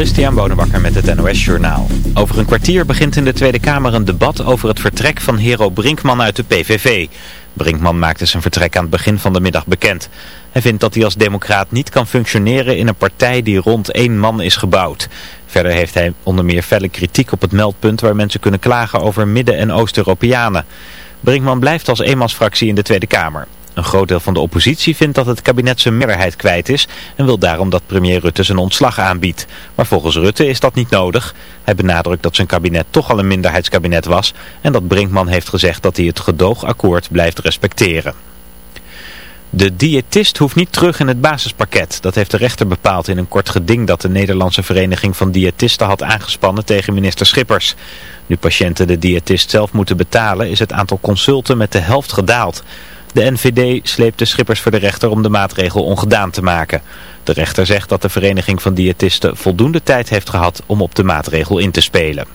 Christian Bonenbakker met het NOS Journaal. Over een kwartier begint in de Tweede Kamer een debat over het vertrek van Hero Brinkman uit de PVV. Brinkman maakte zijn vertrek aan het begin van de middag bekend. Hij vindt dat hij als democraat niet kan functioneren in een partij die rond één man is gebouwd. Verder heeft hij onder meer felle kritiek op het meldpunt waar mensen kunnen klagen over Midden- en Oost-Europeanen. Brinkman blijft als eenmansfractie in de Tweede Kamer. Een groot deel van de oppositie vindt dat het kabinet zijn meerderheid kwijt is en wil daarom dat premier Rutte zijn ontslag aanbiedt. Maar volgens Rutte is dat niet nodig. Hij benadrukt dat zijn kabinet toch al een minderheidskabinet was en dat Brinkman heeft gezegd dat hij het gedoogakkoord blijft respecteren. De diëtist hoeft niet terug in het basispakket. Dat heeft de rechter bepaald in een kort geding dat de Nederlandse Vereniging van Diëtisten had aangespannen tegen minister Schippers. Nu patiënten de diëtist zelf moeten betalen is het aantal consulten met de helft gedaald. De NVD sleept de Schippers voor de rechter om de maatregel ongedaan te maken. De rechter zegt dat de Vereniging van Diëtisten voldoende tijd heeft gehad om op de maatregel in te spelen.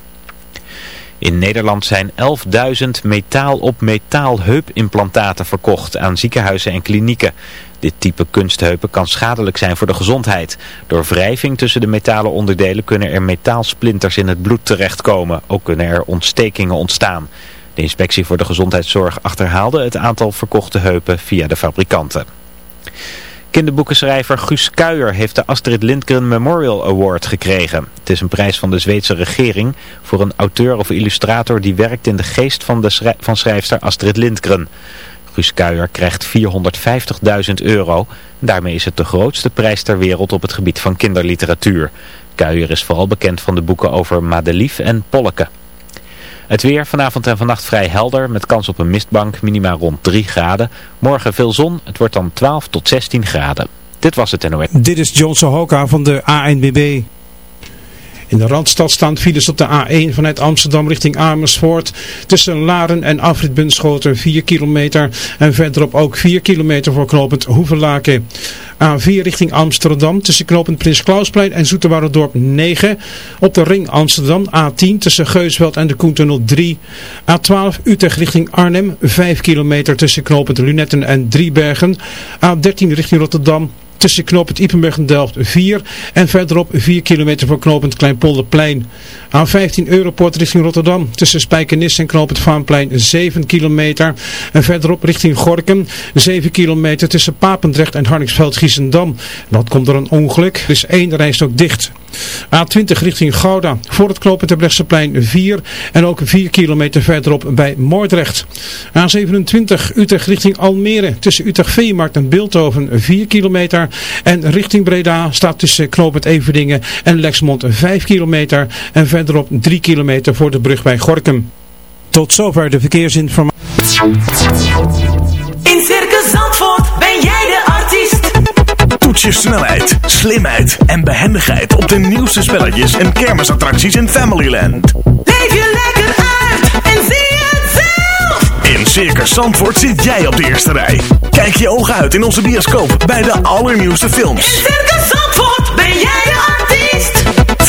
In Nederland zijn 11.000 metaal-op-metaal heupimplantaten verkocht aan ziekenhuizen en klinieken. Dit type kunstheupen kan schadelijk zijn voor de gezondheid. Door wrijving tussen de metalen onderdelen kunnen er metaalsplinters in het bloed terechtkomen. Ook kunnen er ontstekingen ontstaan. De inspectie voor de gezondheidszorg achterhaalde het aantal verkochte heupen via de fabrikanten. Kinderboekenschrijver Guus Kuijer heeft de Astrid Lindgren Memorial Award gekregen. Het is een prijs van de Zweedse regering voor een auteur of illustrator die werkt in de geest van, de van schrijfster Astrid Lindgren. Guus Kuijer krijgt 450.000 euro. Daarmee is het de grootste prijs ter wereld op het gebied van kinderliteratuur. Kuijer is vooral bekend van de boeken over Madelief en Polleke. Het weer vanavond en vannacht vrij helder met kans op een mistbank, minima rond 3 graden. Morgen veel zon, het wordt dan 12 tot 16 graden. Dit was het NOS. Dit is John Sohoka van de ANBB. In de Randstad staan files op de A1 vanuit Amsterdam richting Amersfoort. Tussen Laren en Afrit Bunschoten 4 kilometer. En verderop ook 4 kilometer voor knooppunt Hoevelaken. A4 richting Amsterdam tussen knooppunt Prins Klausplein en Zoeterwoudendorp 9. Op de ring Amsterdam A10 tussen Geusveld en de Koentunnel 3. A12 Utrecht richting Arnhem 5 kilometer tussen knooppunt Lunetten en Driebergen. A13 richting Rotterdam tussen knooppunt Ippenburg en Delft 4 en verderop 4 kilometer voor knooppunt Kleinpolderplein. A15 Europort richting Rotterdam tussen Spijkenisse en knooppunt Vaanplein 7 kilometer en verderop richting Gorkum 7 kilometer tussen Papendrecht en Harningsveld-Giessendam. Dat komt door een ongeluk, er is één rijstok dicht. A20 richting Gouda voor het knooppunt Terbrechtseplein 4 en ook 4 kilometer verderop bij Moordrecht. A27 Utrecht richting Almere tussen Utrecht Veemarkt en Beeldhoven 4 kilometer en richting Breda staat tussen knooppunt Everdingen en Lexmond 5 kilometer en verderop 3 kilometer voor de brug bij Gorkum. Tot zover de verkeersinformatie. In Circus Zandvoort ben jij de artiest. Toets je snelheid, slimheid en behendigheid op de nieuwste spelletjes en kermisattracties in Familyland. Leef je lekker uit en zie het zelf. In Circus Zandvoort zit jij op de eerste rij. Kijk je ogen uit in onze bioscoop bij de allernieuwste films. In Circus Zandvoort ben jij de artiest.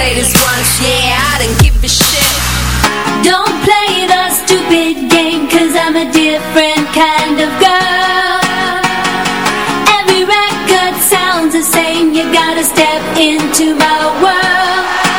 say this once, yeah, I don't give a shit. Don't play the stupid game, cause I'm a different kind of girl. Every record sounds the same, you gotta step into my world.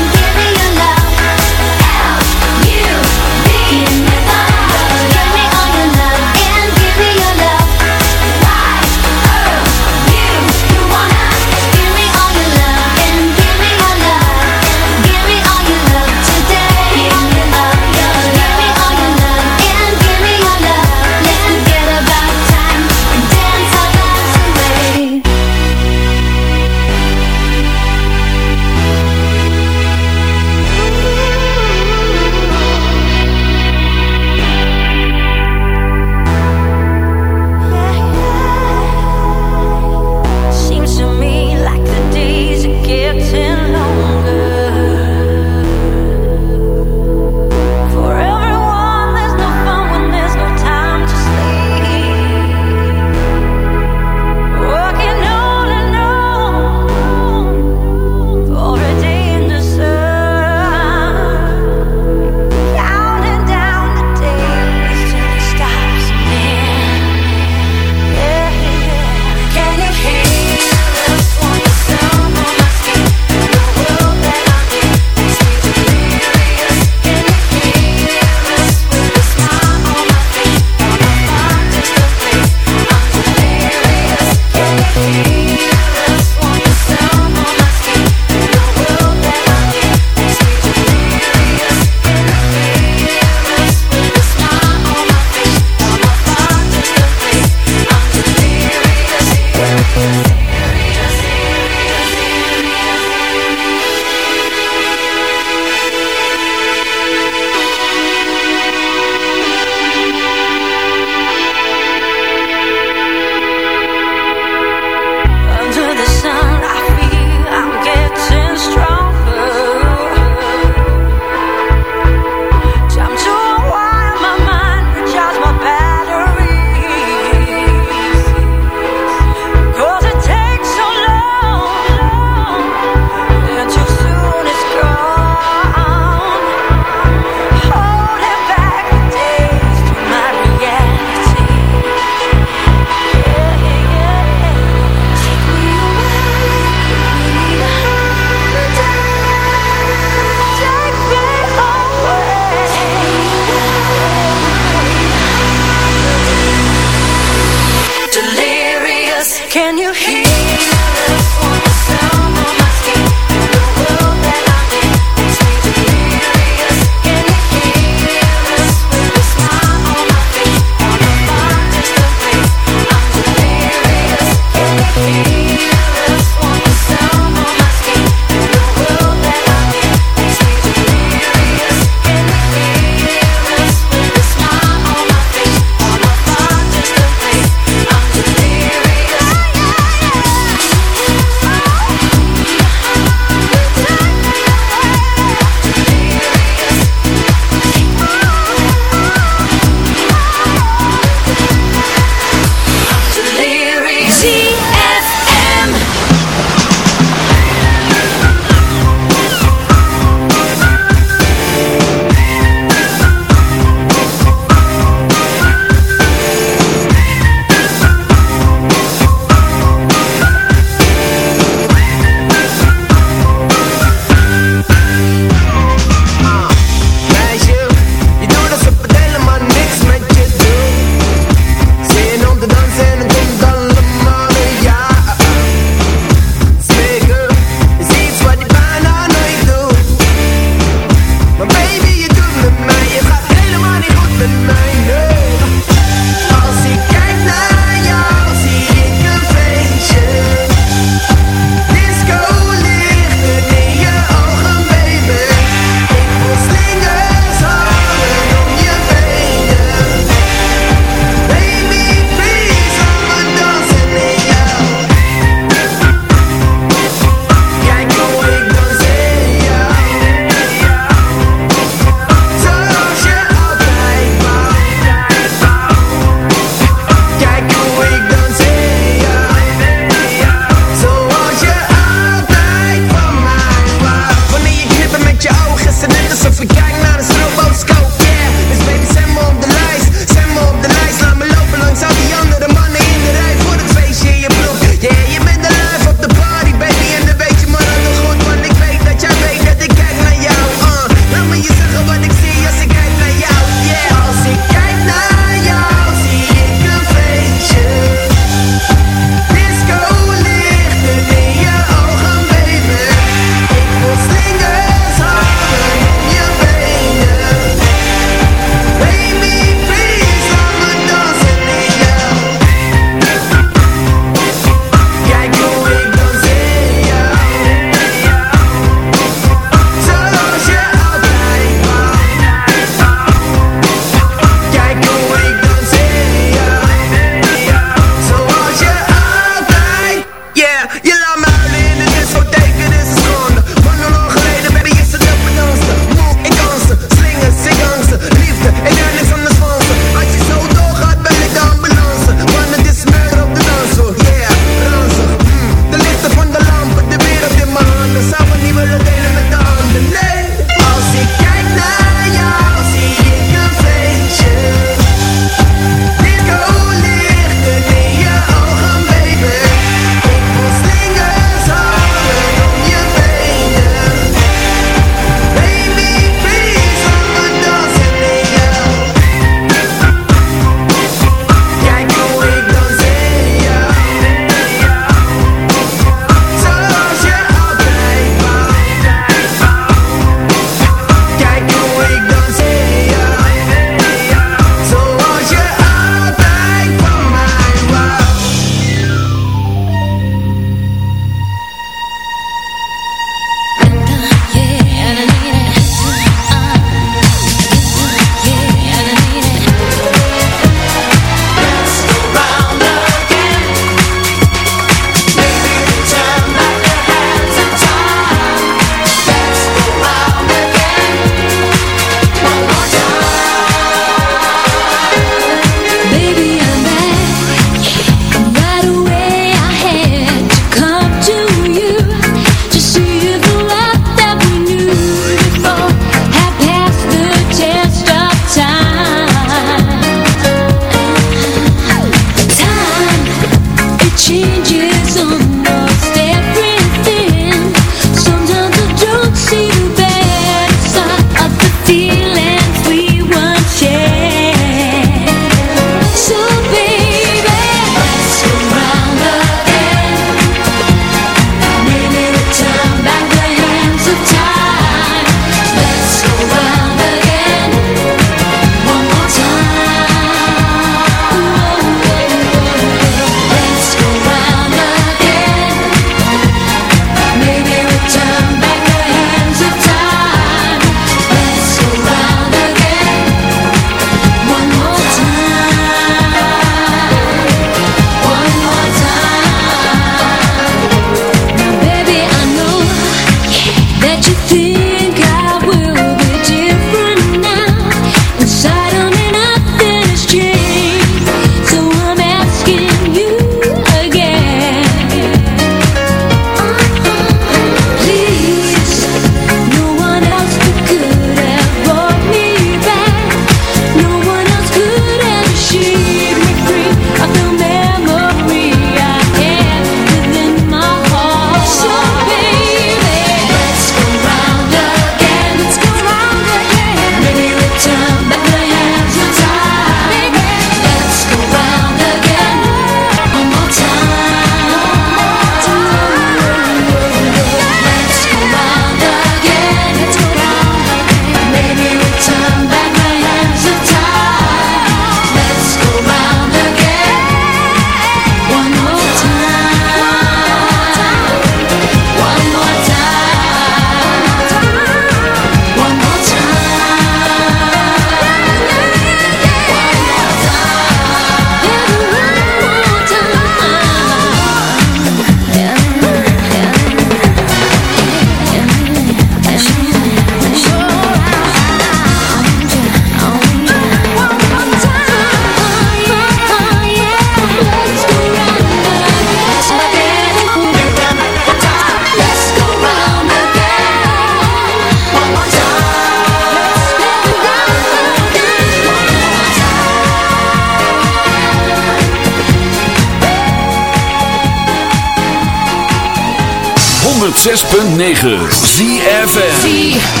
106.9 ZFN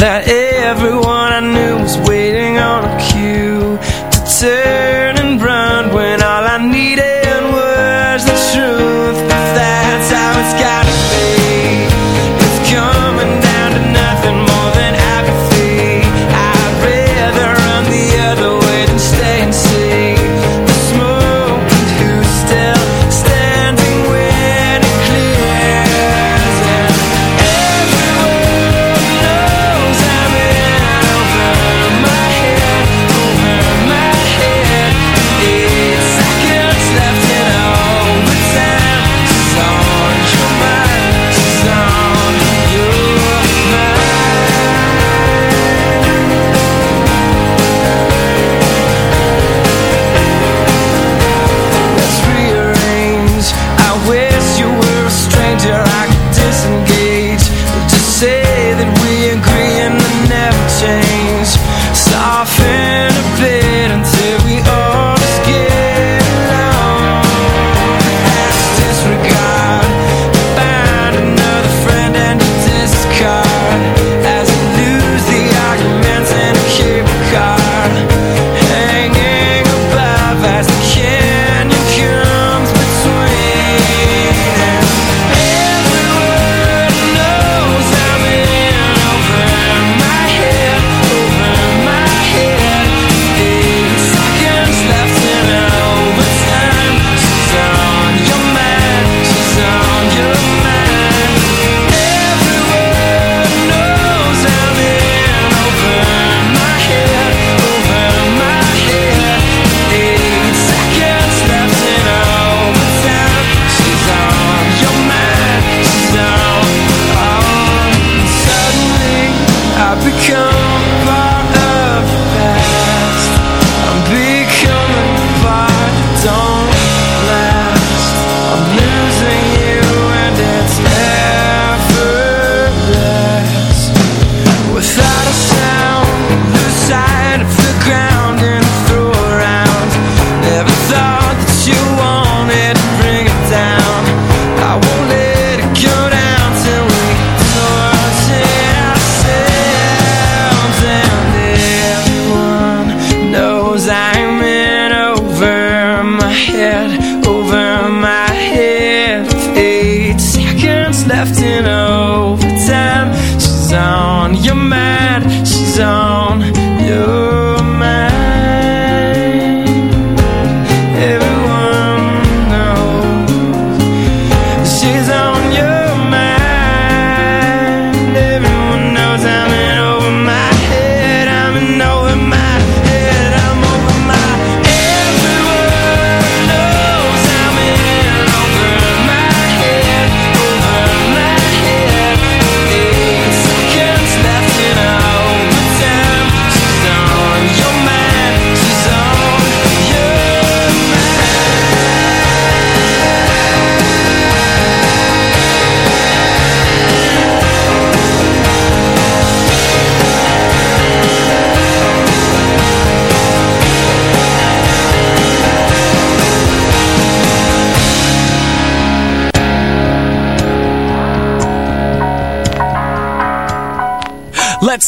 that eh, is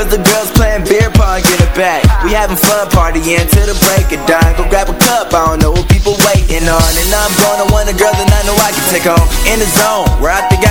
Cause the girls playing beer pong get it back. We having fun partying till the break of dawn. Go grab a cup, I don't know what people waiting on. And I'm gonna want a girl that I know I can take home. In the zone, where I think I